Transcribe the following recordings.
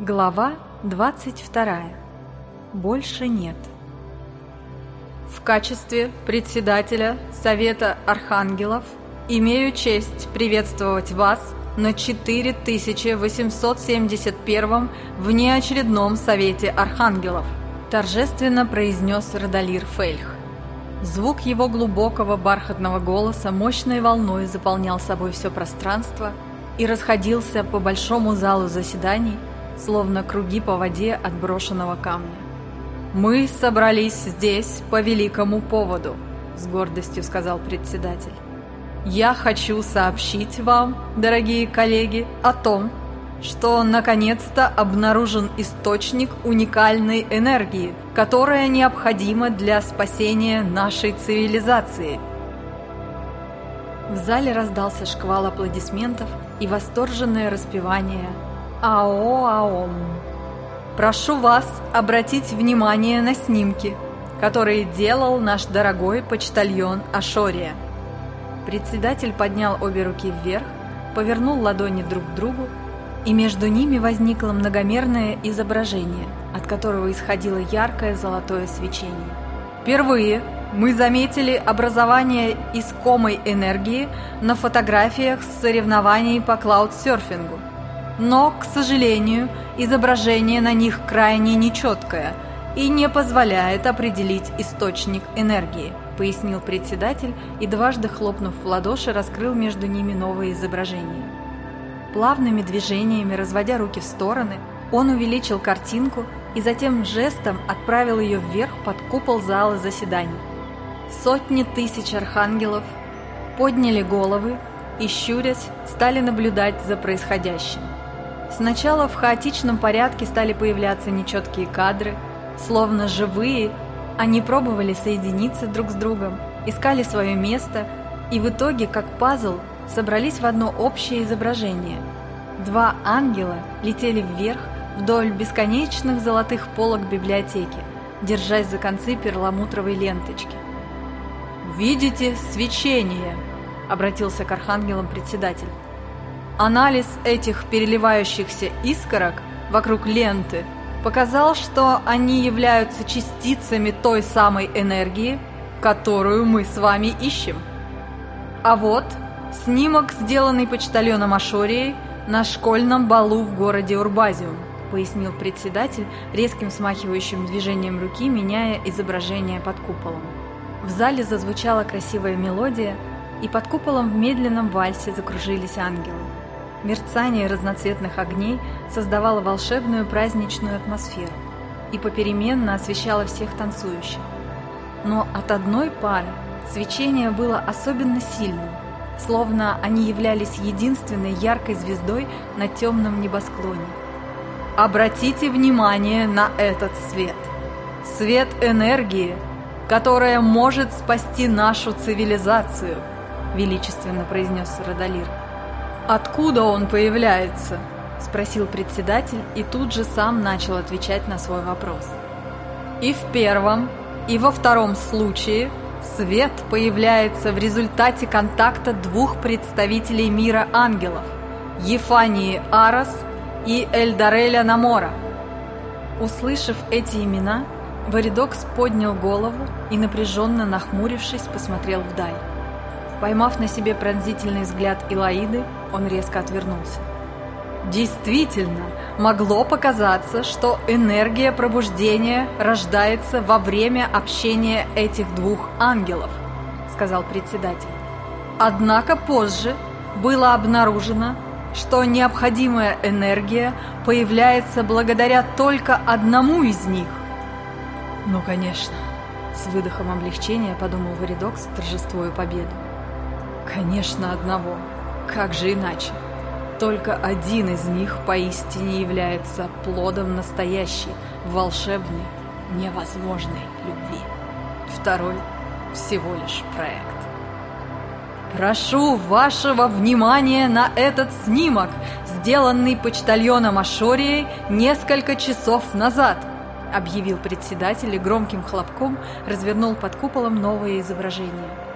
Глава 22. Больше нет. В качестве председателя Совета Архангелов имею честь приветствовать вас на 4871 внеочередном Совете Архангелов, торжественно произнес Радалир Фельх. Звук его глубокого бархатного голоса мощной волной заполнял собой все пространство и расходился по большому залу заседаний, словно круги по воде от брошенного камня. «Мы собрались здесь по великому поводу», — с гордостью сказал председатель. «Я хочу сообщить вам, дорогие коллеги, о том, что наконец-то обнаружен источник уникальной энергии, которая необходима для спасения нашей цивилизации». В зале раздался шквал аплодисментов и восторженное распевание – АО-АОМ. Прошу вас обратить внимание на снимки, которые делал наш дорогой почтальон Ашория. Председатель поднял обе руки вверх, повернул ладони друг к другу, и между ними возникло многомерное изображение, от которого исходило яркое золотое свечение. Впервые мы заметили образование искомой энергии на фотографиях с соревнований по клаудсерфингу – но, к сожалению, изображение на них крайне нечеткое и не позволяет определить источник энергии, пояснил председатель и дважды хлопнув в ладоши, раскрыл между ними новое изображение. Плавными движениями, разводя руки в стороны, он увеличил картинку и затем жестом отправил ее вверх под купол зала заседаний. Сотни тысяч архангелов подняли головы и, щурясь, стали наблюдать за происходящим. Сначала в хаотичном порядке стали появляться нечеткие кадры, словно живые, они пробовали соединиться друг с другом, искали свое место и в итоге, как пазл, собрались в одно общее изображение. Два ангела летели вверх вдоль бесконечных золотых полок библиотеки, держась за концы перламутровой ленточки. «Видите свечение?» — обратился к архангелам председатель. Анализ этих переливающихся искорок вокруг ленты показал, что они являются частицами той самой энергии, которую мы с вами ищем. А вот снимок, сделанный почтальоном Ашорией на школьном балу в городе Урбазиум, пояснил председатель резким смахивающим движением руки, меняя изображение под куполом. В зале зазвучала красивая мелодия, и под куполом в медленном вальсе закружились ангелы. Мерцание разноцветных огней создавало волшебную праздничную атмосферу и попеременно освещало всех танцующих. Но от одной пары свечение было особенно сильным, словно они являлись единственной яркой звездой на темном небосклоне. Обратите внимание на этот свет. Свет энергии, которая может спасти нашу цивилизацию, величественно произнес Родолир. «Откуда он появляется?» – спросил председатель и тут же сам начал отвечать на свой вопрос. И в первом, и во втором случае свет появляется в результате контакта двух представителей мира ангелов – Ефании Арас и Эльдареля Намора. Услышав эти имена, Варидокс поднял голову и, напряженно нахмурившись, посмотрел вдаль. Поймав на себе пронзительный взгляд Илаиды, он резко отвернулся. Действительно, могло показаться, что энергия пробуждения рождается во время общения этих двух ангелов, сказал председатель. Однако позже было обнаружено, что необходимая энергия появляется благодаря только одному из них. Ну, конечно, с выдохом облегчения подумал Варидокс, торжествуя победу. Конечно, одного. Как же иначе? Только один из них поистине является плодом настоящей, волшебной, невозможной любви. Второй всего лишь проект. Прошу вашего внимания на этот снимок, сделанный почтальоном Ашорией несколько часов назад, объявил председатель и громким хлопком развернул под куполом новое изображение.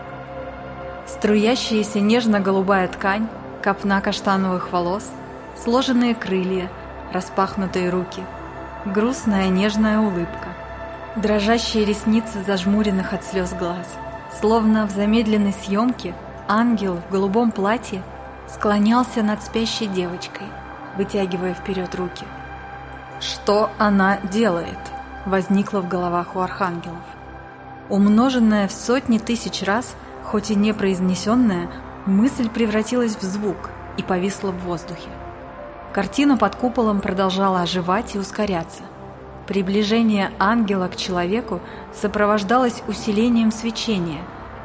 Струящаяся нежно-голубая ткань, копна каштановых волос, сложенные крылья, распахнутые руки, грустная нежная улыбка, дрожащие ресницы зажмуренных от слез глаз. Словно в замедленной съемке ангел в голубом платье склонялся над спящей девочкой, вытягивая вперед руки. «Что она делает?» – возникло в головах у архангелов. Умноженная в сотни тысяч раз, хоть и не произнесенная, мысль превратилась в звук и повисла в воздухе. Картина под куполом продолжала оживать и ускоряться. Приближение ангела к человеку сопровождалось усилением свечения,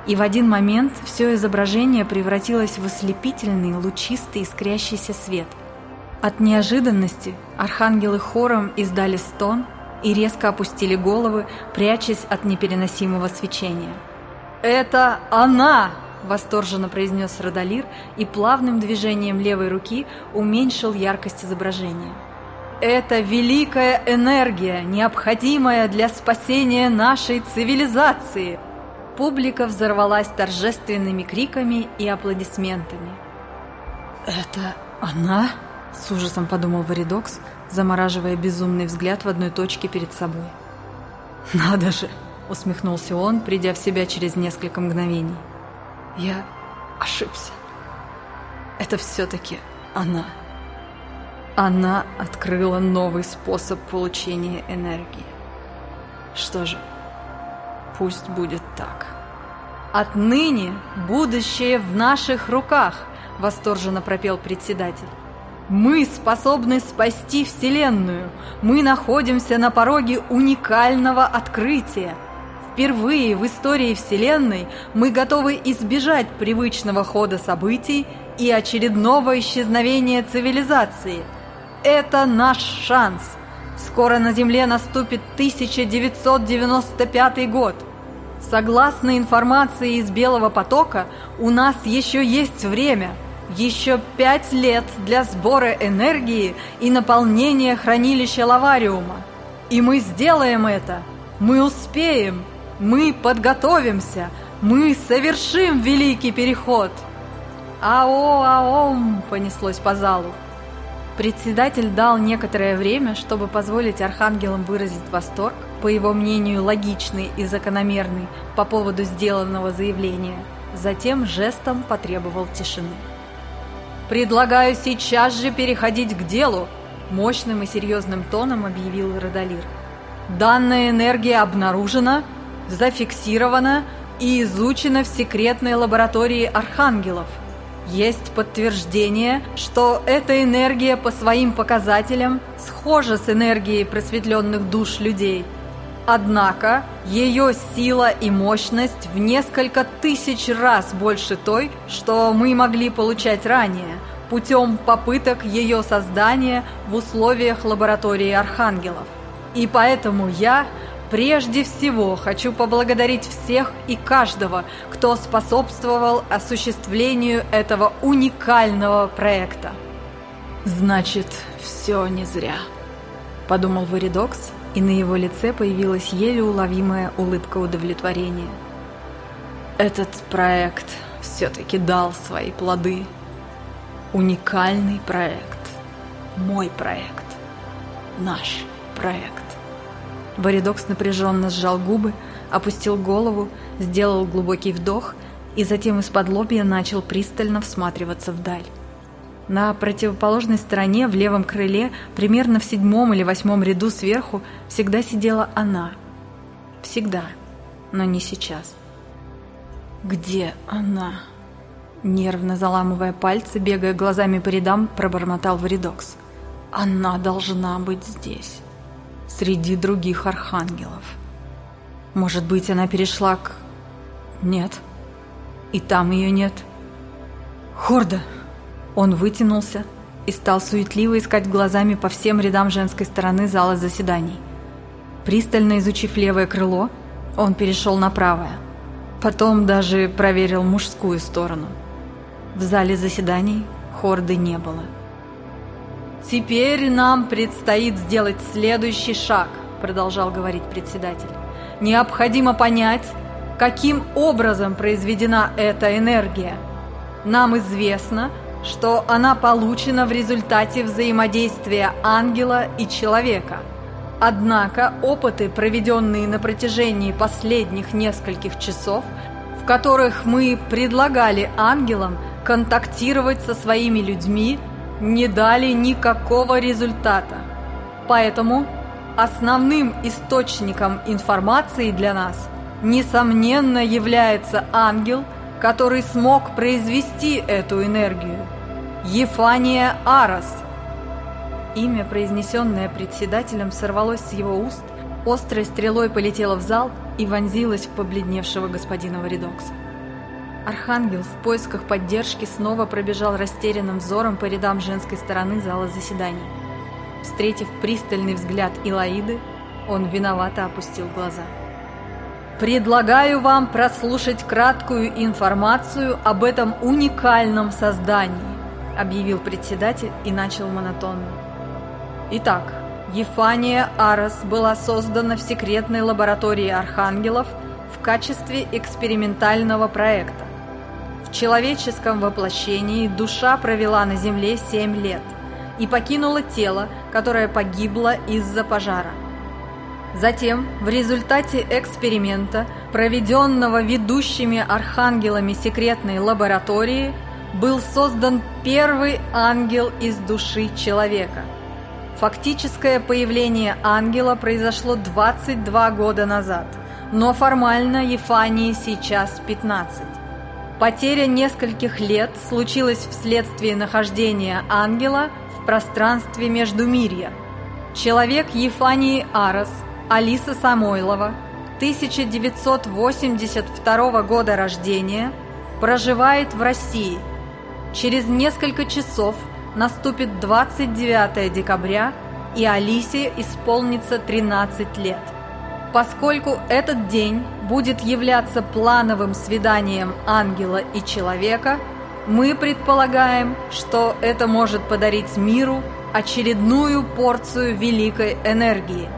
и в один момент все изображение превратилось в ослепительный, лучистый, искрящийся свет. От неожиданности архангелы хором издали стон и резко опустили головы, прячась от непереносимого свечения. «Это она!» – восторженно произнес Родолир и плавным движением левой руки уменьшил яркость изображения. «Это великая энергия, необходимая для спасения нашей цивилизации!» Публика взорвалась торжественными криками и аплодисментами. «Это она?» – с ужасом подумал Варидокс, замораживая безумный взгляд в одной точке перед собой. «Надо же!» – усмехнулся он, придя в себя через несколько мгновений. Я ошибся. Это все-таки она. Она открыла новый способ получения энергии. Что же, пусть будет так. «Отныне будущее в наших руках!» – восторженно пропел председатель. «Мы способны спасти Вселенную! Мы находимся на пороге уникального открытия!» Впервые в истории Вселенной мы готовы избежать привычного хода событий и очередного исчезновения цивилизации. Это наш шанс. Скоро на Земле наступит 1995 год. Согласно информации из Белого потока, у нас еще есть время. Еще пять лет для сбора энергии и наполнения хранилища Лавариума. И мы сделаем это. Мы успеем. Мы подготовимся, мы совершим великий переход. Ао-аом понеслось по залу. Председатель дал некоторое время, чтобы позволить архангелам выразить восторг, по его мнению логичный и закономерный, по поводу сделанного заявления. Затем жестом потребовал тишины. «Предлагаю сейчас же переходить к делу», – мощным и серьезным тоном объявил Родолир. «Данная энергия обнаружена, зафиксировано и изучено в секретной лаборатории архангелов. Есть подтверждение, что эта энергия по своим показателям схожа с энергией просветленных душ людей. Однако ее сила и мощность в несколько тысяч раз больше той, что мы могли получать ранее, путем попыток ее создания в условиях лаборатории архангелов. И поэтому я Прежде всего хочу поблагодарить всех и каждого, кто способствовал осуществлению этого уникального проекта. «Значит, все не зря», — подумал Варидокс, и на его лице появилась еле уловимая улыбка удовлетворения. «Этот проект все-таки дал свои плоды. Уникальный проект. Мой проект. Наш проект». Боридокс напряженно сжал губы, опустил голову, сделал глубокий вдох и затем из-под лобья начал пристально всматриваться вдаль. На противоположной стороне, в левом крыле, примерно в седьмом или восьмом ряду сверху, всегда сидела она. Всегда, но не сейчас. «Где она?» Нервно заламывая пальцы, бегая глазами по рядам, пробормотал Варидокс. «Она должна быть здесь» среди других архангелов. Может быть, она перешла к... Нет. И там ее нет. Хорда! Он вытянулся и стал суетливо искать глазами по всем рядам женской стороны зала заседаний. Пристально изучив левое крыло, он перешел на правое. Потом даже проверил мужскую сторону. В зале заседаний Хорды не было. «Теперь нам предстоит сделать следующий шаг», – продолжал говорить председатель. «Необходимо понять, каким образом произведена эта энергия. Нам известно, что она получена в результате взаимодействия ангела и человека. Однако опыты, проведенные на протяжении последних нескольких часов, в которых мы предлагали ангелам контактировать со своими людьми, не дали никакого результата. Поэтому основным источником информации для нас, несомненно, является ангел, который смог произвести эту энергию. Ефания Арас. Имя, произнесенное председателем, сорвалось с его уст, острой стрелой полетело в зал и вонзилось в побледневшего господина Варидокса. Архангел в поисках поддержки снова пробежал растерянным взором по рядам женской стороны зала заседаний. Встретив пристальный взгляд Илаиды, он виновато опустил глаза. «Предлагаю вам прослушать краткую информацию об этом уникальном создании», объявил председатель и начал монотонно. Итак, Ефания Арос была создана в секретной лаборатории архангелов в качестве экспериментального проекта человеческом воплощении душа провела на земле семь лет и покинула тело, которое погибло из-за пожара. Затем, в результате эксперимента, проведенного ведущими архангелами секретной лаборатории, был создан первый ангел из души человека. Фактическое появление ангела произошло 22 года назад, но формально Ефании сейчас 15. Потеря нескольких лет случилась вследствие нахождения ангела в пространстве Междумирья. Человек Ефании Арос, Алиса Самойлова, 1982 года рождения, проживает в России. Через несколько часов наступит 29 декабря, и Алисе исполнится 13 лет. Поскольку этот день будет являться плановым свиданием ангела и человека, мы предполагаем, что это может подарить миру очередную порцию великой энергии.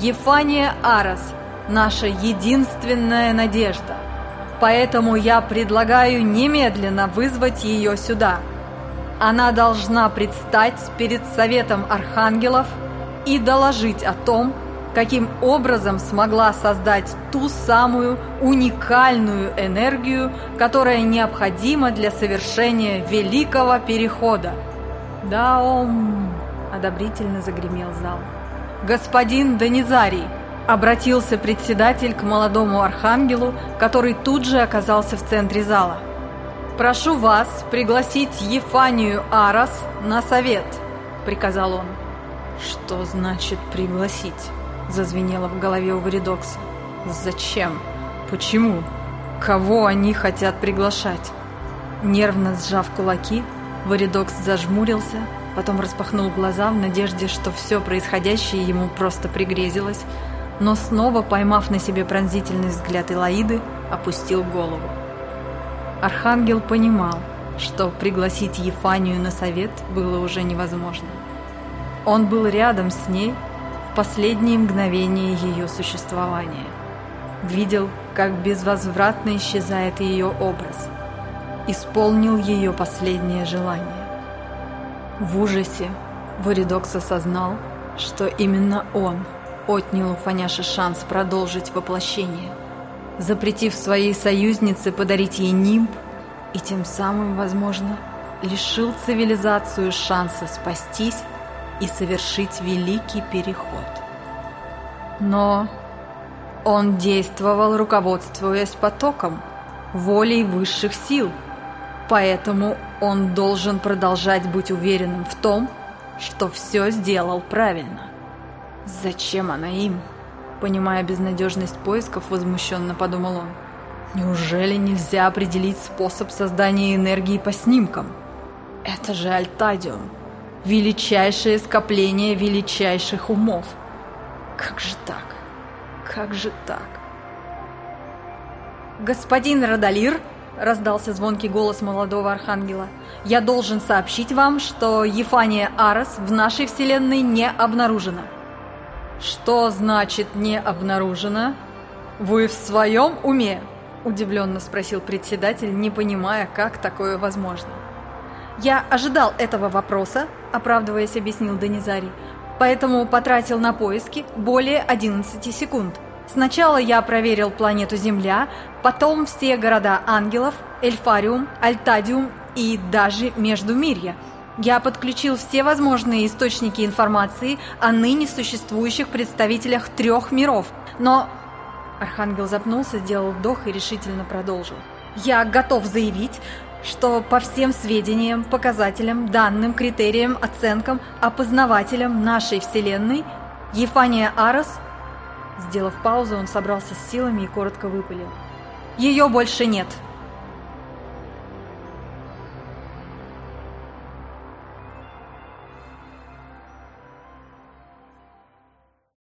Ефания Арас – наша единственная надежда. Поэтому я предлагаю немедленно вызвать ее сюда. Она должна предстать перед Советом Архангелов и доложить о том, каким образом смогла создать ту самую уникальную энергию, которая необходима для совершения великого перехода. «Да, он...» – одобрительно загремел зал. «Господин Донизарий!» – обратился председатель к молодому архангелу, который тут же оказался в центре зала. «Прошу вас пригласить Ефанию Арас на совет», – приказал он. «Что значит пригласить?» Зазвенело в голове у Варидокса. Зачем? Почему? Кого они хотят приглашать? Нервно сжав кулаки, Варидокс зажмурился, потом распахнул глаза в надежде, что все происходящее ему просто пригрезилось, но снова, поймав на себе пронзительный взгляд Илаиды, опустил голову. Архангел понимал, что пригласить Ефанию на совет было уже невозможно. Он был рядом с ней последние мгновения ее существования. Видел, как безвозвратно исчезает ее образ. Исполнил ее последнее желание. В ужасе Варидокс осознал, что именно он отнял у Фаняши шанс продолжить воплощение, запретив своей союзнице подарить ей нимб и тем самым, возможно, лишил цивилизацию шанса спастись и совершить великий переход. Но он действовал, руководствуясь потоком, волей высших сил, поэтому он должен продолжать быть уверенным в том, что все сделал правильно. Зачем она им? Понимая безнадежность поисков, возмущенно подумал он. Неужели нельзя определить способ создания энергии по снимкам? Это же Альтадиум величайшее скопление величайших умов. Как же так? Как же так? «Господин Радалир!» — раздался звонкий голос молодого архангела. «Я должен сообщить вам, что Ефания Арес в нашей вселенной не обнаружена». «Что значит «не обнаружена»? Вы в своем уме?» — удивленно спросил председатель, не понимая, как такое возможно. «Я ожидал этого вопроса», – оправдываясь, объяснил Денизарий, «поэтому потратил на поиски более 11 секунд. Сначала я проверил планету Земля, потом все города ангелов, Эльфариум, Альтадиум и даже Междумирье. Я подключил все возможные источники информации о ныне существующих представителях трех миров, но...» Архангел запнулся, сделал вдох и решительно продолжил. «Я готов заявить, что по всем сведениям, показателям, данным, критериям, оценкам, опознавателям нашей Вселенной, Ефания Арос, сделав паузу, он собрался с силами и коротко выпалил. Ее больше нет.